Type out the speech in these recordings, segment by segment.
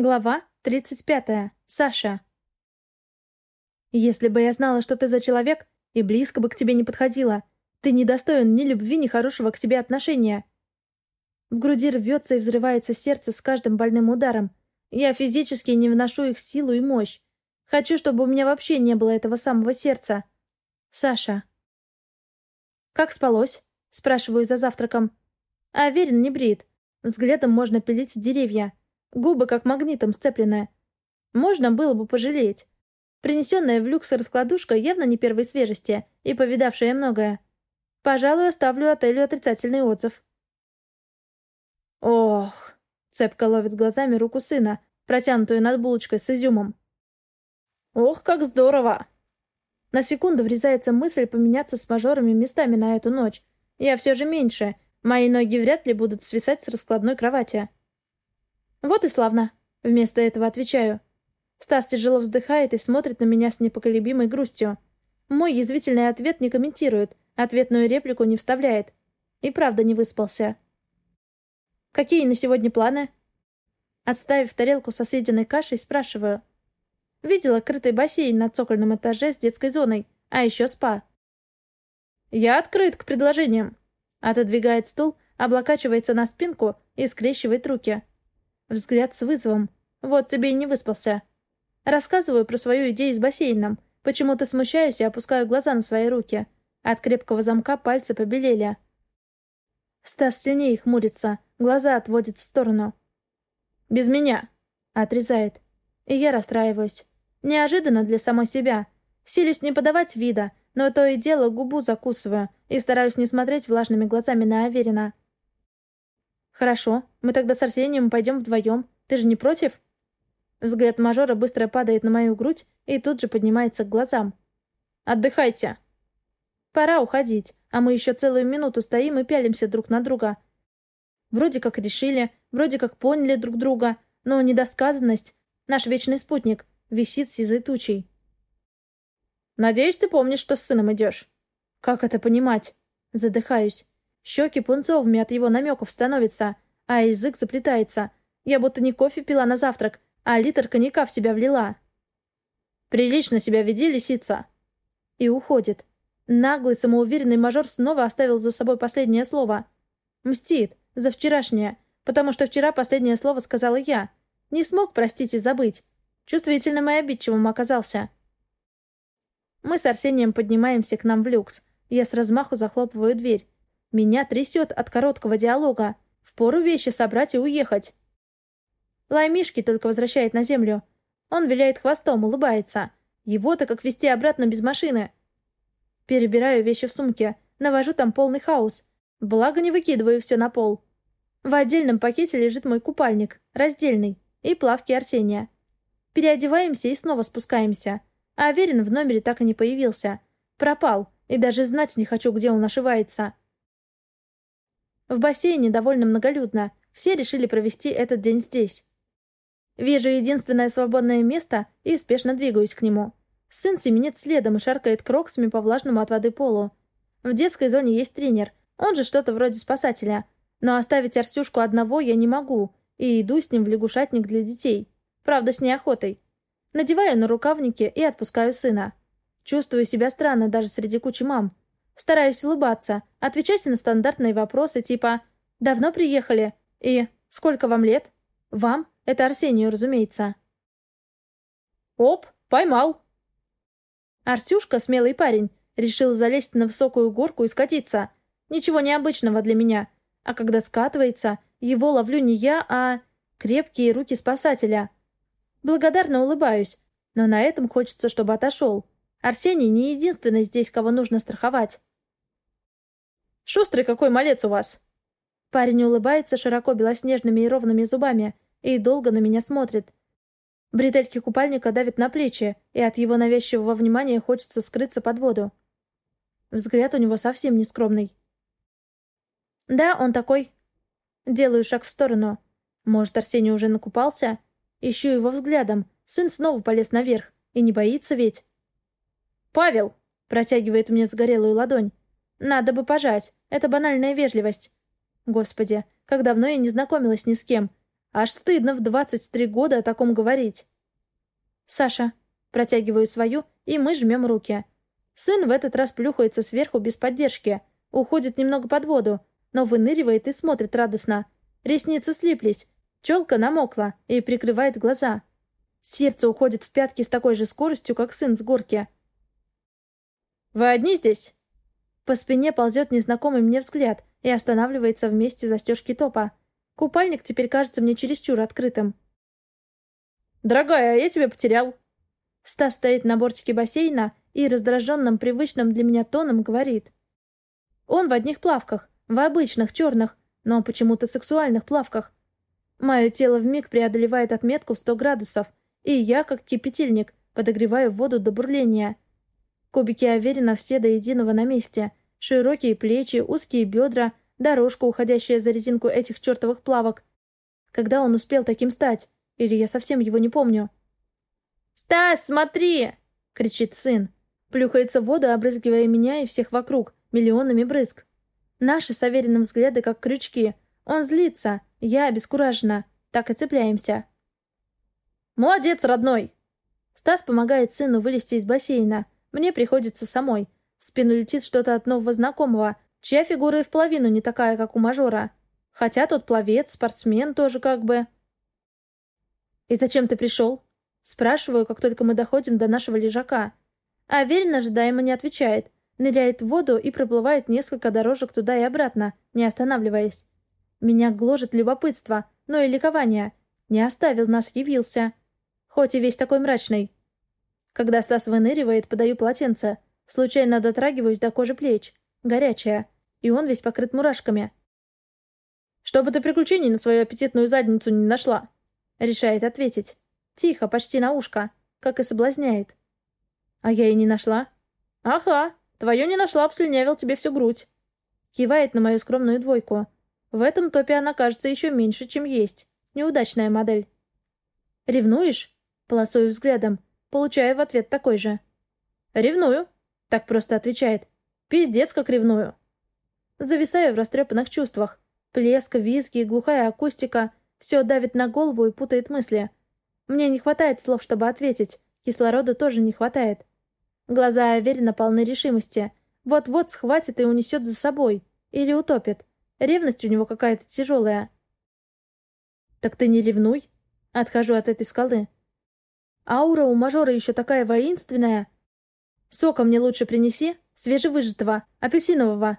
Глава 35. Саша. «Если бы я знала, что ты за человек, и близко бы к тебе не подходила, ты недостоин ни любви, ни хорошего к тебе отношения». В груди рвется и взрывается сердце с каждым больным ударом. Я физически не вношу их силу и мощь. Хочу, чтобы у меня вообще не было этого самого сердца. Саша. «Как спалось?» — спрашиваю за завтраком. А Аверин не брит. Взглядом можно пилить деревья. Губы как магнитом сцеплены. Можно было бы пожалеть. Принесенная в люкс раскладушка явно не первой свежести и повидавшая многое. Пожалуй, оставлю отелю отрицательный отзыв. Ох, цепко ловит глазами руку сына, протянутую над булочкой с изюмом. Ох, как здорово! На секунду врезается мысль поменяться с мажорами местами на эту ночь. Я все же меньше. Мои ноги вряд ли будут свисать с раскладной кровати. «Вот и славно!» — вместо этого отвечаю. Стас тяжело вздыхает и смотрит на меня с непоколебимой грустью. Мой язвительный ответ не комментирует, ответную реплику не вставляет. И правда не выспался. «Какие на сегодня планы?» Отставив тарелку со съеденной кашей, спрашиваю. Видела крытый бассейн на цокольном этаже с детской зоной, а еще спа. «Я открыт к предложениям», — отодвигает стул, облокачивается на спинку и скрещивает руки. Взгляд с вызовом. Вот тебе и не выспался. Рассказываю про свою идею с бассейном. Почему-то смущаюсь и опускаю глаза на свои руки. От крепкого замка пальцы побелели. Стас сильнее хмурится, глаза отводит в сторону. «Без меня!» — отрезает. И я расстраиваюсь. Неожиданно для самой себя. Силюсь не подавать вида, но то и дело губу закусываю и стараюсь не смотреть влажными глазами на Аверина. «Хорошо, мы тогда с Арсением пойдем вдвоем. Ты же не против?» Взгляд мажора быстро падает на мою грудь и тут же поднимается к глазам. «Отдыхайте!» «Пора уходить, а мы еще целую минуту стоим и пялимся друг на друга. Вроде как решили, вроде как поняли друг друга, но недосказанность, наш вечный спутник, висит сизой тучей. «Надеюсь, ты помнишь, что с сыном идешь?» «Как это понимать?» Задыхаюсь. Щеки пунцовыми от его намеков становятся, а язык заплетается. Я будто не кофе пила на завтрак, а литр коньяка в себя влила. «Прилично себя веди, лисица!» И уходит. Наглый, самоуверенный мажор снова оставил за собой последнее слово. Мстит. За вчерашнее. Потому что вчера последнее слово сказала я. Не смог простить и забыть. Чувствительным и обидчивым оказался. Мы с Арсением поднимаемся к нам в люкс. Я с размаху захлопываю дверь. Меня трясет от короткого диалога. Впору вещи собрать и уехать. Лаймишки только возвращает на землю. Он виляет хвостом, улыбается. Его-то как вести обратно без машины. Перебираю вещи в сумке. Навожу там полный хаос. Благо не выкидываю все на пол. В отдельном пакете лежит мой купальник, раздельный, и плавки Арсения. Переодеваемся и снова спускаемся. А Аверин в номере так и не появился. Пропал, и даже знать не хочу, где он ошивается. В бассейне довольно многолюдно. Все решили провести этот день здесь. Вижу единственное свободное место и спешно двигаюсь к нему. Сын семенит следом и шаркает кроксами по влажному от воды полу. В детской зоне есть тренер, он же что-то вроде спасателя. Но оставить Арсюшку одного я не могу, и иду с ним в лягушатник для детей. Правда, с неохотой. Надеваю на рукавники и отпускаю сына. Чувствую себя странно даже среди кучи мам. Стараюсь улыбаться, отвечать на стандартные вопросы типа «Давно приехали?» и «Сколько вам лет?» «Вам?» Это Арсению, разумеется. «Оп, поймал!» Арсюшка, смелый парень, решил залезть на высокую горку и скатиться. Ничего необычного для меня. А когда скатывается, его ловлю не я, а крепкие руки спасателя. Благодарно улыбаюсь, но на этом хочется, чтобы отошел. Арсений не единственный здесь, кого нужно страховать. «Шустрый какой малец у вас!» Парень улыбается широко белоснежными и ровными зубами и долго на меня смотрит. Бретельки купальника давят на плечи, и от его навязчивого внимания хочется скрыться под воду. Взгляд у него совсем не скромный. «Да, он такой». Делаю шаг в сторону. Может, Арсений уже накупался? Ищу его взглядом. Сын снова полез наверх. И не боится ведь. «Павел!» — протягивает мне загорелую ладонь. Надо бы пожать. Это банальная вежливость. Господи, как давно я не знакомилась ни с кем. Аж стыдно в 23 года о таком говорить. Саша. Протягиваю свою, и мы жмем руки. Сын в этот раз плюхается сверху без поддержки. Уходит немного под воду, но выныривает и смотрит радостно. Ресницы слиплись. Челка намокла и прикрывает глаза. Сердце уходит в пятки с такой же скоростью, как сын с горки. «Вы одни здесь?» По спине ползет незнакомый мне взгляд и останавливается вместе застежки топа. Купальник теперь кажется мне чересчур открытым. «Дорогая, я тебя потерял!» Стас стоит на бортике бассейна и раздраженным, привычным для меня тоном говорит. Он в одних плавках, в обычных, черных, но почему-то сексуальных плавках. Мое тело вмиг преодолевает отметку в сто градусов, и я, как кипятильник, подогреваю воду до бурления. Кубики Аверина все до единого на месте. Широкие плечи, узкие бедра, дорожка, уходящая за резинку этих чертовых плавок. Когда он успел таким стать? Или я совсем его не помню? «Стас, смотри!» — кричит сын. Плюхается в воду, обрызгивая меня и всех вокруг, миллионами брызг. Наши с Авериным взгляды как крючки. Он злится, я обескуражена. Так и цепляемся. «Молодец, родной!» Стас помогает сыну вылезти из бассейна. Мне приходится самой. В спину летит что-то от нового знакомого, чья фигура и в половину не такая, как у мажора. Хотя тот пловец, спортсмен тоже как бы. «И зачем ты пришел?» Спрашиваю, как только мы доходим до нашего лежака. А Аверин ожидаемо не отвечает. Ныряет в воду и проплывает несколько дорожек туда и обратно, не останавливаясь. Меня гложет любопытство, но и ликование. Не оставил нас, явился. Хоть и весь такой мрачный. Когда Стас выныривает, подаю полотенце. Случайно дотрагиваюсь до кожи плеч. Горячая. И он весь покрыт мурашками. «Чтобы ты приключений на свою аппетитную задницу не нашла!» Решает ответить. Тихо, почти на ушко. Как и соблазняет. А я и не нашла. «Ага, твою не нашла, обслюнявил тебе всю грудь». Кивает на мою скромную двойку. В этом топе она кажется еще меньше, чем есть. Неудачная модель. «Ревнуешь?» Полосую взглядом. Получаю в ответ такой же. «Ревную», — так просто отвечает. «Пиздец, как ревную». Зависаю в растрепанных чувствах. Плеск, визги, глухая акустика. Все давит на голову и путает мысли. Мне не хватает слов, чтобы ответить. Кислорода тоже не хватает. Глаза Аверина полны решимости. Вот-вот схватит и унесет за собой. Или утопит. Ревность у него какая-то тяжелая. «Так ты не ревнуй?» Отхожу от этой скалы. Аура у мажора еще такая воинственная. Сока мне лучше принеси, свежевыжатого, апельсинового.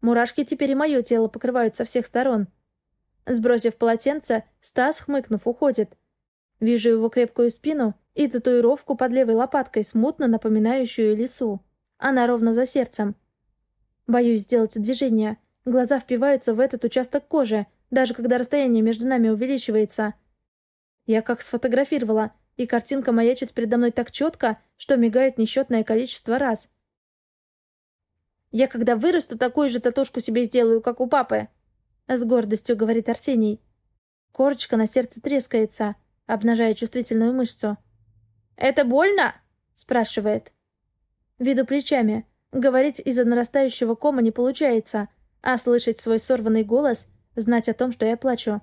Мурашки теперь и мое тело покрывают со всех сторон. Сбросив полотенце, Стас, хмыкнув, уходит. Вижу его крепкую спину и татуировку под левой лопаткой, смутно напоминающую лису. Она ровно за сердцем. Боюсь сделать движение. Глаза впиваются в этот участок кожи, даже когда расстояние между нами увеличивается. Я как сфотографировала, и картинка маячит передо мной так четко, что мигает несчетное количество раз. «Я когда вырасту, такую же татушку себе сделаю, как у папы», — с гордостью говорит Арсений. Корочка на сердце трескается, обнажая чувствительную мышцу. «Это больно?» — спрашивает. Виду плечами. Говорить из-за нарастающего кома не получается, а слышать свой сорванный голос, знать о том, что я плачу.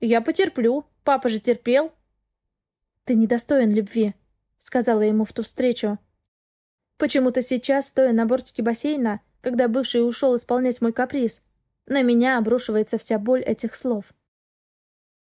«Я потерплю. Папа же терпел», «Ты недостоин любви», — сказала ему в ту встречу. Почему-то сейчас, стоя на бортике бассейна, когда бывший ушел исполнять мой каприз, на меня обрушивается вся боль этих слов.